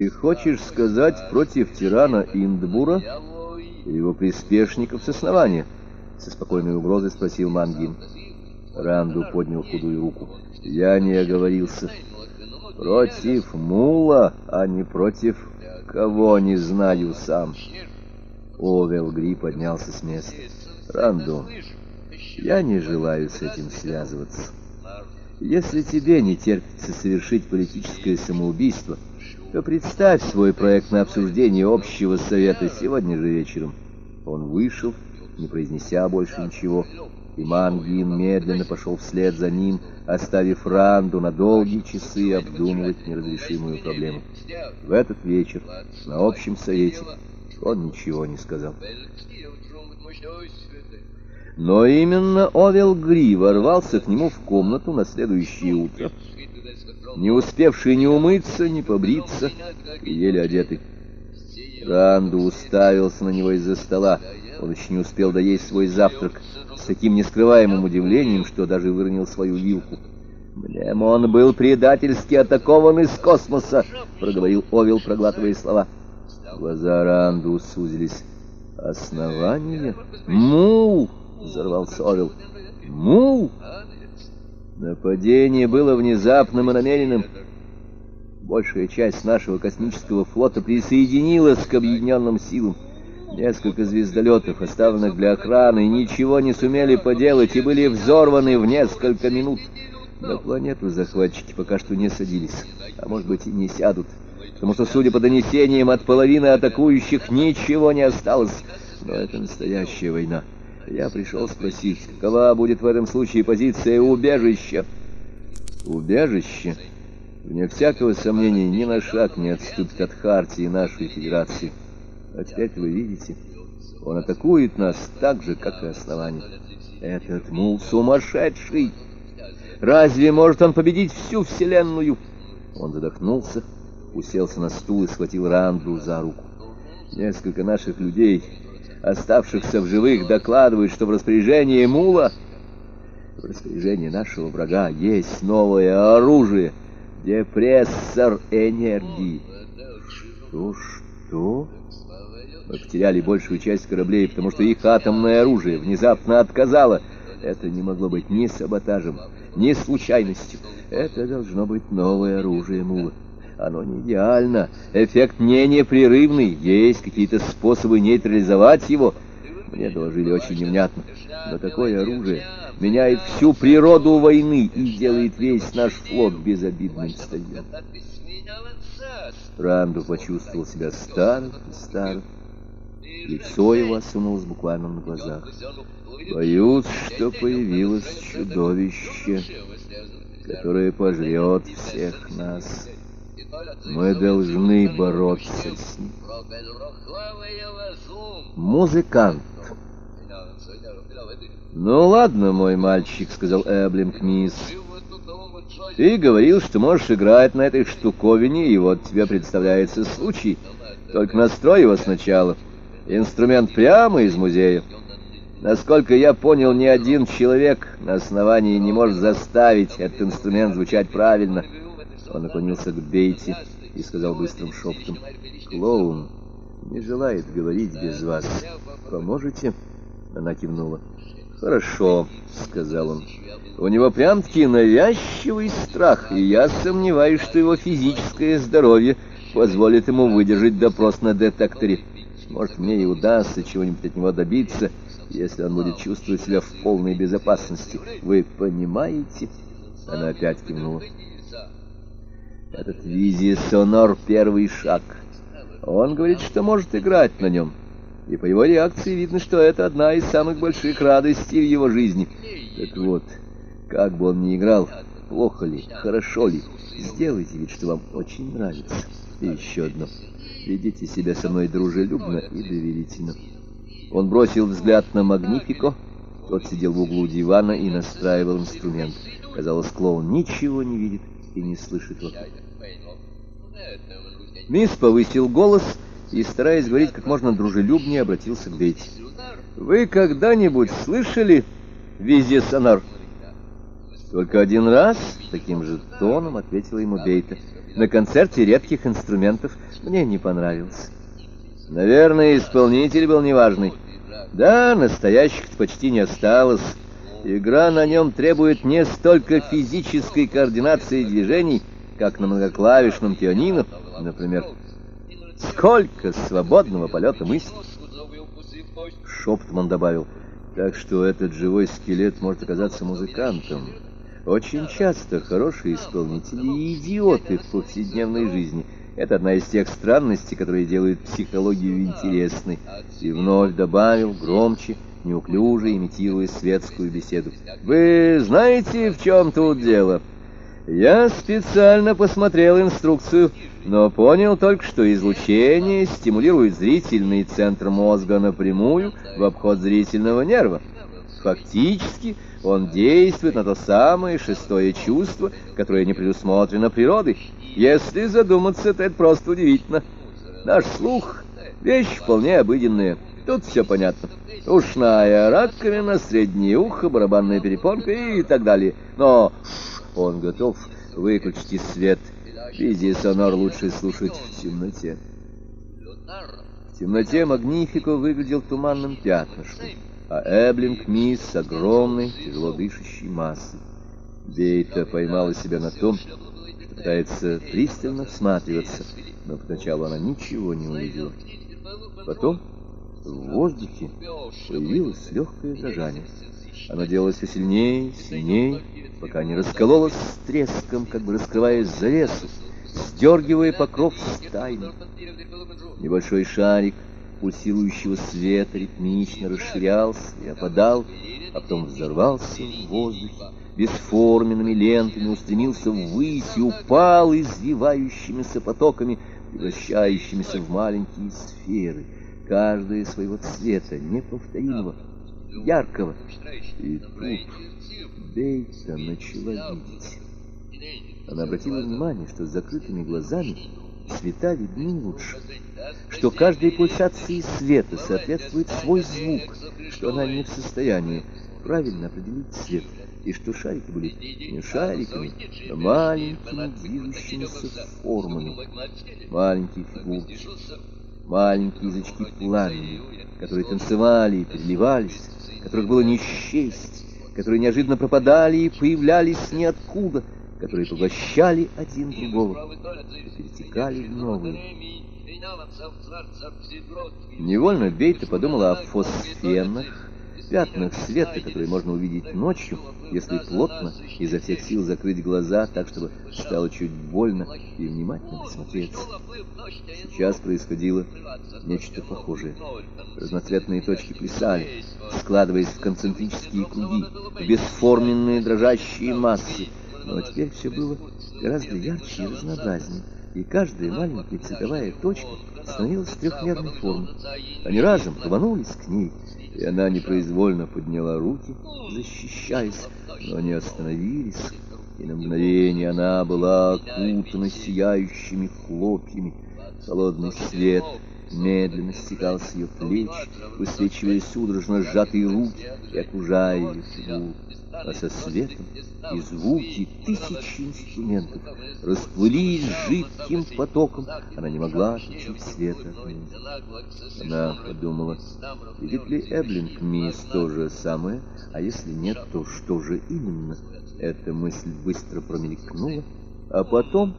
Ты хочешь сказать против тирана Индбура и его приспешников с основания? Со спокойной угрозой спросил Мангин. Ранду поднял худую руку. Я не оговорился. Против Мула, а не против кого, не знаю сам. Овел Гри поднялся с места. Ранду, я не желаю с этим связываться. Если тебе не терпится совершить политическое самоубийство, то представь свой проект на обсуждение общего совета сегодня же вечером. Он вышел, не произнеся больше ничего, и Мангин медленно пошел вслед за ним, оставив Ранду на долгие часы обдумывать неразрешимую проблему. В этот вечер на общем совете он ничего не сказал. Но именно Овел Гри ворвался к нему в комнату на следующее утро, не успевший ни умыться, ни побриться, и еле одетый. Ранду уставился на него из-за стола. Он еще не успел доесть свой завтрак с таким нескрываемым удивлением, что даже выронил свою вилку. «Мнем он был предательски атакован из космоса», — проговорил Овел, проглатывая слова. Глаза Ранду сузились. «Основание? Мул!» — взорвался Овел. «Мул!» Нападение было внезапным и намеренным. Большая часть нашего космического флота присоединилась к объединенным силам. Несколько звездолетов, оставленных для охраны, ничего не сумели поделать и были взорваны в несколько минут. На планету захватчики пока что не садились, а может быть и не сядут, потому что, судя по донесениям, от половины атакующих ничего не осталось. Но это настоящая война. Я пришел спросить, какова будет в этом случае позиция убежища? Убежище, вне всякого сомнения, ни на шаг не отступит от хартии нашей федерации. А теперь вы видите, он атакует нас так же, как и основание. Этот мул сумасшедший! Разве может он победить всю вселенную? Он задохнулся, уселся на стул и схватил Ранду за руку. Несколько наших людей оставшихся в живых, докладывают, что в распоряжении Мула, в распоряжении нашего врага, есть новое оружие — депрессор энергии. Что, что? Мы потеряли большую часть кораблей, потому что их атомное оружие внезапно отказало. Это не могло быть ни саботажем, ни случайностью. Это должно быть новое оружие Мула. Оно не идеально, эффект не непрерывный, есть какие-то способы нейтрализовать его. Мне доложили очень невнятно, но такое оружие меняет всю природу войны и делает весь наш флот безобидным стадионом. Ранду почувствовал себя старым и старым. Лицо его осунулось буквально на глазах. Боюсь, что появилось чудовище, которое пожрет всех нас. Мы должны бороться с ним. Музыкант. «Ну ладно, мой мальчик», — сказал Эблинг мисс. «Ты говорил, что можешь играть на этой штуковине, и вот тебе представляется случай. Только настрой его сначала. Инструмент прямо из музея. Насколько я понял, ни один человек на основании не может заставить этот инструмент звучать правильно». Он наклонился к Бейти и сказал быстрым шепотом, «Клоун не желает говорить без вас. Поможете?» Она кивнула. «Хорошо», — сказал он. «У него прям-таки навязчивый страх, и я сомневаюсь, что его физическое здоровье позволит ему выдержать допрос на детекторе. Может, мне и удастся чего-нибудь от него добиться, если он будет чувствовать себя в полной безопасности. Вы понимаете?» Она опять кивнула. Этот визисонор — первый шаг. Он говорит, что может играть на нем. И по его реакции видно, что это одна из самых больших радостей в его жизни. Так вот, как бы он ни играл, плохо ли, хорошо ли, сделайте вид, что вам очень нравится. И еще одно. Ведите себя со мной дружелюбно и доверительно. Он бросил взгляд на Магнифико. Тот сидел в углу дивана и настраивал инструмент. Казалось, клоун ничего не видит и не слышит вокруг. Мисс повысил голос и, стараясь говорить как можно дружелюбнее, обратился к Бетти. «Вы когда-нибудь слышали визисонар?» Только один раз, таким же тоном, ответила ему Бейта. На концерте редких инструментов мне не понравилось. Наверное, исполнитель был неважный. Да, настоящих-то почти не осталось. Игра на нем требует не столько физической координации движений, как на многоклавишном пианино, например. Сколько свободного полета мысли. Шепотом добавил, так что этот живой скелет может оказаться музыкантом. Очень часто хорошие исполнители и идиоты в повседневной жизни. Это одна из тех странностей, которые делают психологию интересной. И вновь добавил громче, неуклюже имитируя светскую беседу. «Вы знаете, в чем тут дело?» «Я специально посмотрел инструкцию, но понял только, что излучение стимулирует зрительный центр мозга напрямую в обход зрительного нерва. Фактически он действует на то самое шестое чувство, которое не предусмотрено природой. Если задуматься, то это просто удивительно. Наш слух — вещь вполне обыденная. Тут все понятно. Ушная раковина, среднее ухо, барабанная перепонка и так далее. Но он готов выключить свет. Визия сонор лучше слушать в темноте. В темноте Магнифико выглядел туманным пятнышком, а Эблинг Мисс с огромной, тяжело дышащей массой. Бейта поймала себя на том, что пытается пристально всматриваться, но поначалу она ничего не увидела. Потом в воздухе появилось легкое дрожание. Оно делалось все сильнее, сильнее, пока не раскололось с треском, как бы раскрываясь завесу, сдергивая покров с тайны. Небольшой шарик пульсирующего света ритмично расширялся и опадал, а потом взорвался в воздухе, бесформенными лентами устремился ввысь и упал извивающимися потоками, превращающимися в маленькие сферы — каждая своего цвета, неповторимого, яркого. И тут Бейта начала видеть. Она обратила внимание, что с закрытыми глазами цвета видны лучше, что каждой пульсации света соответствует свой звук, что она не в состоянии правильно определить цвет, и что шарики были не шариками, а маленькими движущимися формами, маленькие фигурки маленькие язычки пламени, которые танцевали и переливались, которых было не счесть, которые неожиданно пропадали и появлялись ниоткуда, которые поглощали один другого и перетекали в новые. Невольно Бейта подумала о фосфенах, пятнах света, которые можно увидеть ночью, если плотно изо всех сил закрыть глаза, так, чтобы стало чуть больно и внимательно присмотреться. Сейчас происходило нечто похожее. Разноцветные точки плясали, складываясь в концентрические круги, бесформенные дрожащие массы. Но теперь все было гораздо ярче и разнообразнее, и каждая маленькая цветовая точка становилась трехмерной формы. Они разом рванулись к ней, и она непроизвольно подняла руки, защищаясь, но они остановились, и на мгновение она была окутана сияющими хлопьями. Холодный свет медленно стекал с ее плеч, высвечивая судорожно сжатые руки и окружая ее фигуру а со светом и звуки тысячи инструментов расплылись жидким потоком. Она не могла отличить света от музыки. Она подумала, видит ли Эблинг Мисс то же самое, а если нет, то что же именно? Эта мысль быстро промелькнула, а потом